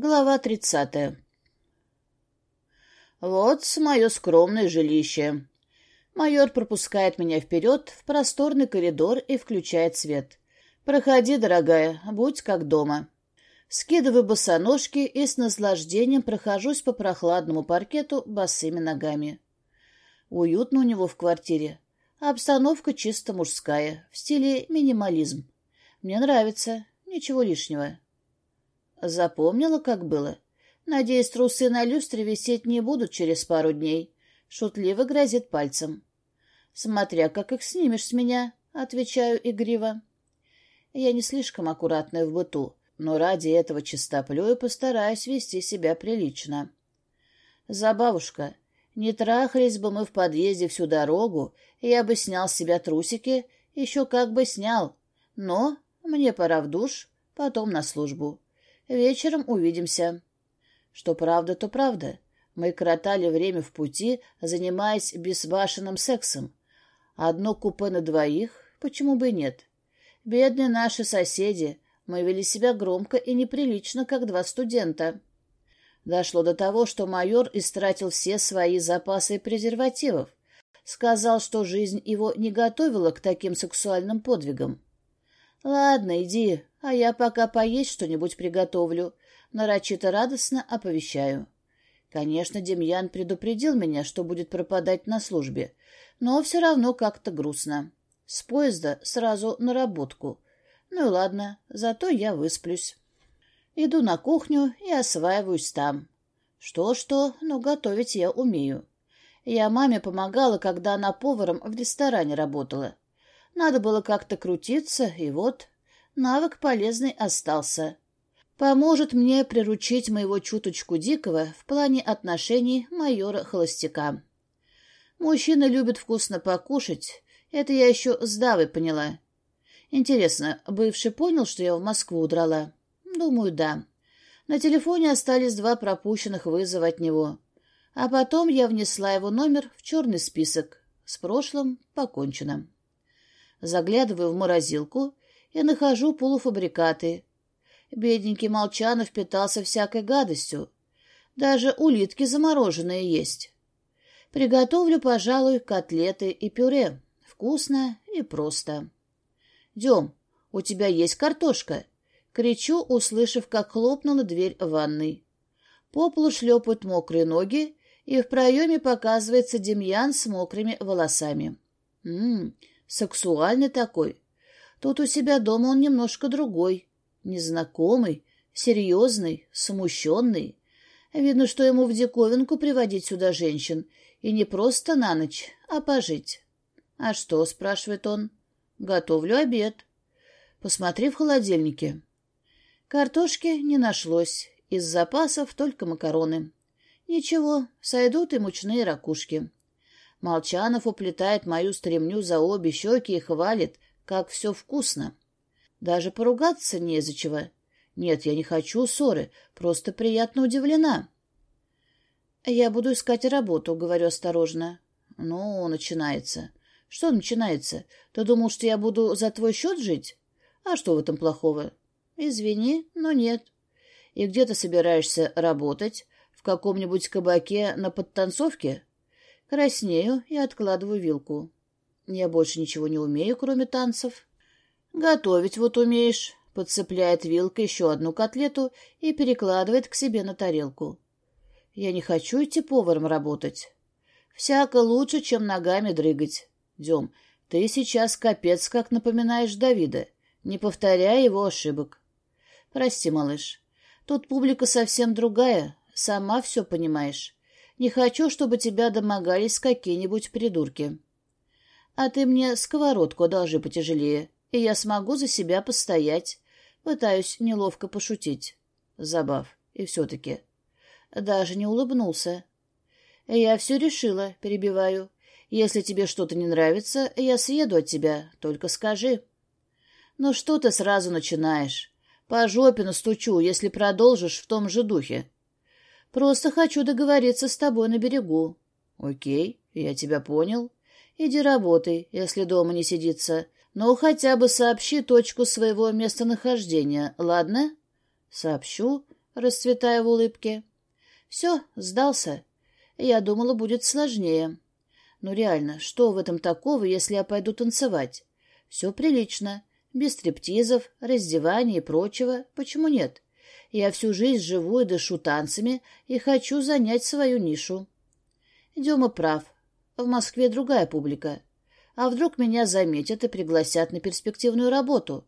Глава тридцатая. Вот мое скромное жилище. Майор пропускает меня вперед в просторный коридор и включает свет. Проходи, дорогая, будь как дома. Скидываю босоножки и с наслаждением прохожусь по прохладному паркету босыми ногами. Уютно у него в квартире. Обстановка чисто мужская, в стиле минимализм. Мне нравится, ничего лишнего. Запомнила, как было? Надеюсь, трусы на люстре висеть не будут через пару дней. Шутливо грозит пальцем. Смотря, как их снимешь с меня, отвечаю игриво. Я не слишком аккуратная в быту, но ради этого чистоплюя постараюсь вести себя прилично. Забавушка, не трахались бы мы в подъезде всю дорогу, я бы снял с себя трусики, еще как бы снял. Но мне пора в душ, потом на службу. Вечером увидимся. Что правда, то правда. Мы кротали время в пути, занимаясь безбашенным сексом. Одно купе на двоих, почему бы и нет? Бедные наши соседи, мы вели себя громко и неприлично, как два студента. Дошло до того, что майор истратил все свои запасы презервативов. Сказал, что жизнь его не готовила к таким сексуальным подвигам. «Ладно, иди, а я пока поесть что-нибудь приготовлю. Нарочито радостно оповещаю. Конечно, Демьян предупредил меня, что будет пропадать на службе, но все равно как-то грустно. С поезда сразу на работку. Ну и ладно, зато я высплюсь. Иду на кухню и осваиваюсь там. Что-что, но готовить я умею. Я маме помогала, когда она поваром в ресторане работала. Надо было как-то крутиться, и вот навык полезный остался. Поможет мне приручить моего чуточку дикого в плане отношений майора-холостяка. Мужчины любят вкусно покушать, это я еще с Давой поняла. Интересно, бывший понял, что я в Москву удрала? Думаю, да. На телефоне остались два пропущенных вызова от него. А потом я внесла его номер в черный список. С прошлым покончено. Заглядываю в морозилку и нахожу полуфабрикаты. Бедненький Молчанов питался всякой гадостью. Даже улитки замороженные есть. Приготовлю, пожалуй, котлеты и пюре. Вкусно и просто. «Дем, у тебя есть картошка?» Кричу, услышав, как хлопнула дверь ванной. По полу шлепают мокрые ноги, и в проеме показывается Демьян с мокрыми волосами. Ммм, сексуальный такой. Тут у себя дома он немножко другой, незнакомый, серьезный, смущенный. Видно, что ему в диковинку приводить сюда женщин, и не просто на ночь, а пожить. «А что?» — спрашивает он. «Готовлю обед». «Посмотри в холодильнике». Картошки не нашлось, из запасов только макароны. Ничего, сойдут и мучные ракушки. Молчанов уплетает мою стремню за обе щеки и хвалит, как все вкусно. Даже поругаться не из-за чего. Нет, я не хочу ссоры, просто приятно удивлена. Я буду искать работу, говорю осторожно. Ну, начинается. Что начинается? Ты думал, что я буду за твой счет жить? А что в этом плохого? Извини, но нет. И где ты собираешься работать? В каком-нибудь кабаке на подтанцовке? Краснею и откладываю вилку. Я больше ничего не умею, кроме танцев. Готовить вот умеешь. Подцепляет вилкой еще одну котлету и перекладывает к себе на тарелку. Я не хочу идти поваром работать. Всяко лучше, чем ногами дрыгать. Дем, ты сейчас капец как напоминаешь Давида. Не повторяй его ошибок. Прости, малыш. Тут публика совсем другая. Сама все понимаешь. Не хочу, чтобы тебя домогались какие-нибудь придурки. А ты мне сковородку одолжи потяжелее, и я смогу за себя постоять. Пытаюсь неловко пошутить. Забав. И все-таки. Даже не улыбнулся. Я все решила, перебиваю. Если тебе что-то не нравится, я съеду от тебя, только скажи. Ну что ты сразу начинаешь? По жопе настучу, если продолжишь в том же духе. Просто хочу договориться с тобой на берегу. Окей, я тебя понял. Иди работай, если дома не сидится. Но хотя бы сообщи точку своего местонахождения, ладно? Сообщу. расцветая в улыбке. Все, сдался. Я думала, будет сложнее. Но реально, что в этом такого, если я пойду танцевать? Все прилично. Без стриптизов, раздевания и прочего. Почему нет? Я всю жизнь живу и дышу танцами и хочу занять свою нишу. Дема прав. В Москве другая публика. А вдруг меня заметят и пригласят на перспективную работу?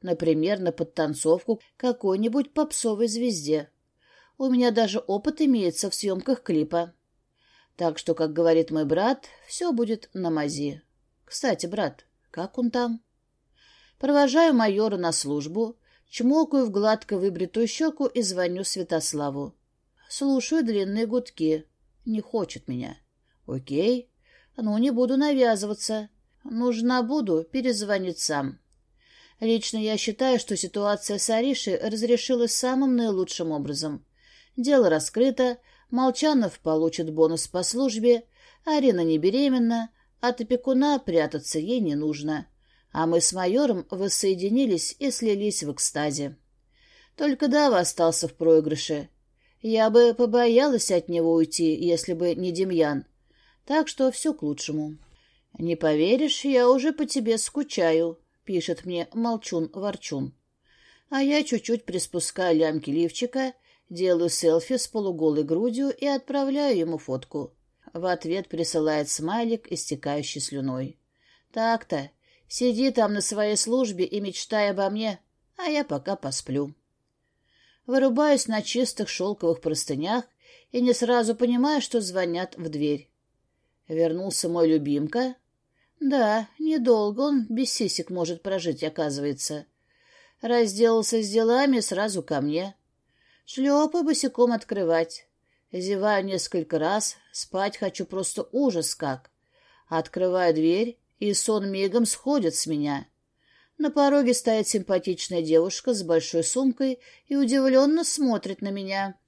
Например, на подтанцовку какой-нибудь попсовой звезде. У меня даже опыт имеется в съемках клипа. Так что, как говорит мой брат, все будет на мази. Кстати, брат, как он там? Провожаю майора на службу, чмокаю в гладко выбритую щеку и звоню Святославу. Слушаю длинные гудки. Не хочет меня. Окей. Ну, не буду навязываться. Нужна буду, перезвонить сам. Лично я считаю, что ситуация с Аришей разрешилась самым наилучшим образом. Дело раскрыто, Молчанов получит бонус по службе, Арина не беременна, от опекуна прятаться ей не нужно. А мы с майором воссоединились и слились в экстазе. Только Дава остался в проигрыше. Я бы побоялась от него уйти, если бы не Демьян. Так что все к лучшему. «Не поверишь, я уже по тебе скучаю», — пишет мне Молчун-Ворчун. А я чуть-чуть приспускаю лямки лифчика, делаю селфи с полуголой грудью и отправляю ему фотку. В ответ присылает смайлик, истекающий слюной. «Так-то, сиди там на своей службе и мечтай обо мне, а я пока посплю». Вырубаюсь на чистых шелковых простынях и не сразу понимаю, что звонят в дверь. Вернулся мой любимка. Да, недолго он без сисек может прожить, оказывается. Разделался с делами сразу ко мне. Шлепаю босиком открывать. Зеваю несколько раз, спать хочу просто ужас как. Открываю дверь, и сон мигом сходит с меня. На пороге стоит симпатичная девушка с большой сумкой и удивленно смотрит на меня.